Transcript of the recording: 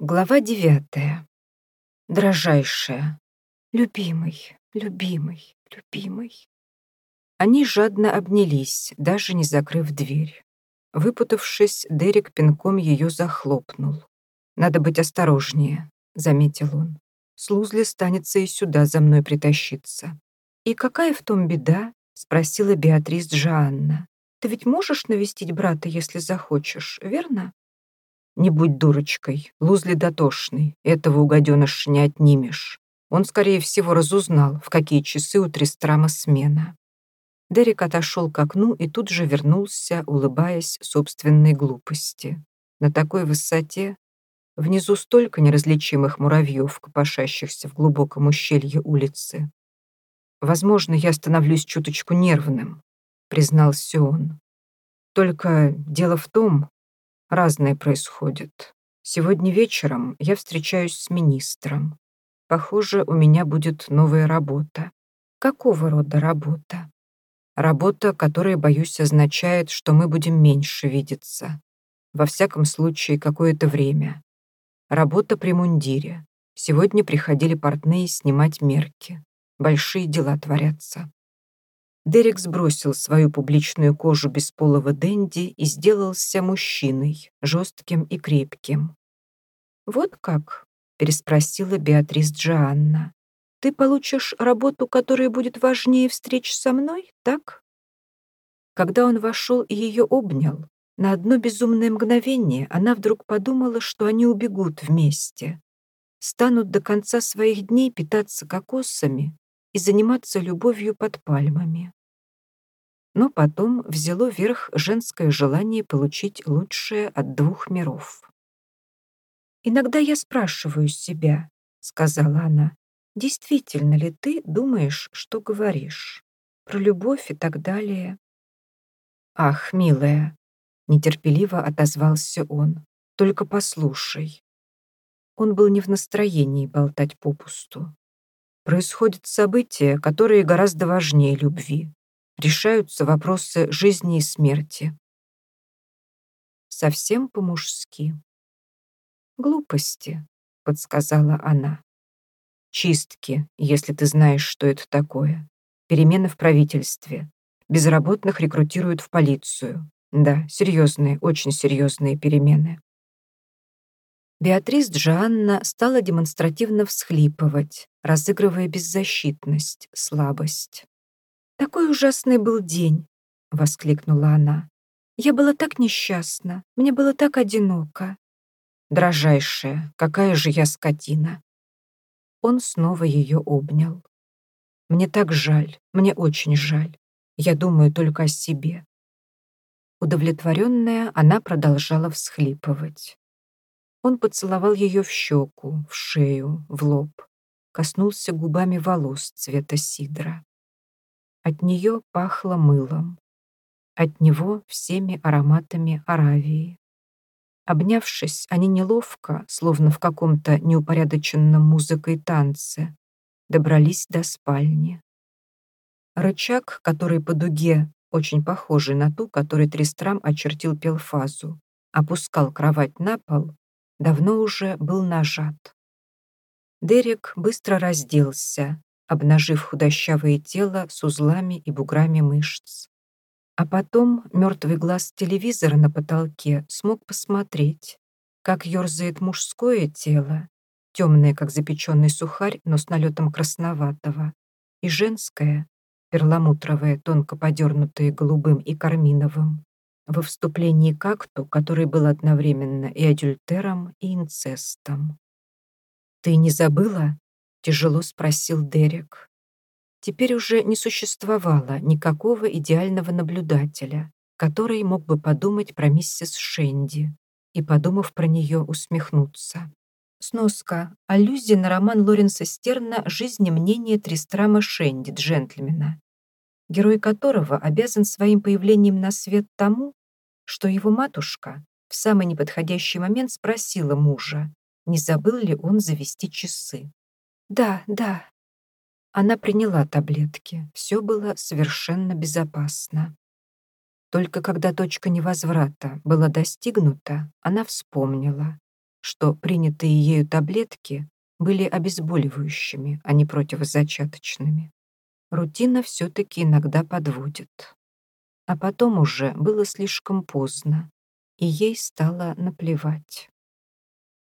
Глава девятая. Дрожайшая. Любимый, любимый, любимый. Они жадно обнялись, даже не закрыв дверь. Выпутавшись, Дерек пинком ее захлопнул. «Надо быть осторожнее», — заметил он. «Слузли станется и сюда за мной притащиться». «И какая в том беда?» — спросила Беатрис Джоанна. «Ты ведь можешь навестить брата, если захочешь, верно?» Не будь дурочкой, Лузли дотошный, этого у гаденыша не отнимешь. Он, скорее всего, разузнал, в какие часы у Тристрама смена. Дерек отошел к окну и тут же вернулся, улыбаясь собственной глупости. На такой высоте внизу столько неразличимых муравьев, копошащихся в глубоком ущелье улицы. «Возможно, я становлюсь чуточку нервным», — признался он. «Только дело в том, Разное происходит. Сегодня вечером я встречаюсь с министром. Похоже, у меня будет новая работа. Какого рода работа? Работа, которая, боюсь, означает, что мы будем меньше видеться. Во всяком случае, какое-то время. Работа при мундире. Сегодня приходили портные снимать мерки. Большие дела творятся. Дерек сбросил свою публичную кожу бесполого Дэнди и сделался мужчиной, жестким и крепким. «Вот как?» — переспросила Беатрис Джоанна. «Ты получишь работу, которая будет важнее встреч со мной, так?» Когда он вошел и ее обнял, на одно безумное мгновение она вдруг подумала, что они убегут вместе, станут до конца своих дней питаться кокосами и заниматься любовью под пальмами но потом взяло верх женское желание получить лучшее от двух миров. «Иногда я спрашиваю себя», — сказала она, «действительно ли ты думаешь, что говоришь? Про любовь и так далее?» «Ах, милая», — нетерпеливо отозвался он, «только послушай». Он был не в настроении болтать попусту. Происходят события, которые гораздо важнее любви решаются вопросы жизни и смерти. Совсем по-мужски. «Глупости», — подсказала она. «Чистки, если ты знаешь, что это такое. Перемены в правительстве. Безработных рекрутируют в полицию. Да, серьезные, очень серьезные перемены». Беатрис Джоанна стала демонстративно всхлипывать, разыгрывая беззащитность, слабость. «Такой ужасный был день!» — воскликнула она. «Я была так несчастна, мне было так одиноко». «Дрожайшая, какая же я скотина!» Он снова ее обнял. «Мне так жаль, мне очень жаль. Я думаю только о себе». Удовлетворенная, она продолжала всхлипывать. Он поцеловал ее в щеку, в шею, в лоб, коснулся губами волос цвета сидра. От нее пахло мылом. От него всеми ароматами Аравии. Обнявшись, они неловко, словно в каком-то неупорядоченном музыкой танце, добрались до спальни. Рычаг, который по дуге, очень похожий на ту, который Тристрам очертил пелфазу, опускал кровать на пол, давно уже был нажат. Дерек быстро разделся, обнажив худощавое тело с узлами и буграми мышц. А потом мертвый глаз телевизора на потолке смог посмотреть, как ерзает мужское тело, темное, как запеченный сухарь, но с налетом красноватого, и женское, перламутровое, тонко подернутое голубым и карминовым, во вступлении к акту, который был одновременно и адюльтером, и инцестом. «Ты не забыла?» Тяжело спросил Дерек. Теперь уже не существовало никакого идеального наблюдателя, который мог бы подумать про миссис Шенди и, подумав про нее, усмехнуться. Сноска. Аллюзия на роман Лоренса Стерна «Жизнь и мнение Тристрама Шенди, джентльмена», герой которого обязан своим появлением на свет тому, что его матушка в самый неподходящий момент спросила мужа, не забыл ли он завести часы. «Да, да». Она приняла таблетки. Все было совершенно безопасно. Только когда точка невозврата была достигнута, она вспомнила. что принятые ею таблетки были обезболивающими, а не противозачаточными. Рутина все-таки иногда подводит. А потом уже было слишком поздно, и ей стало наплевать.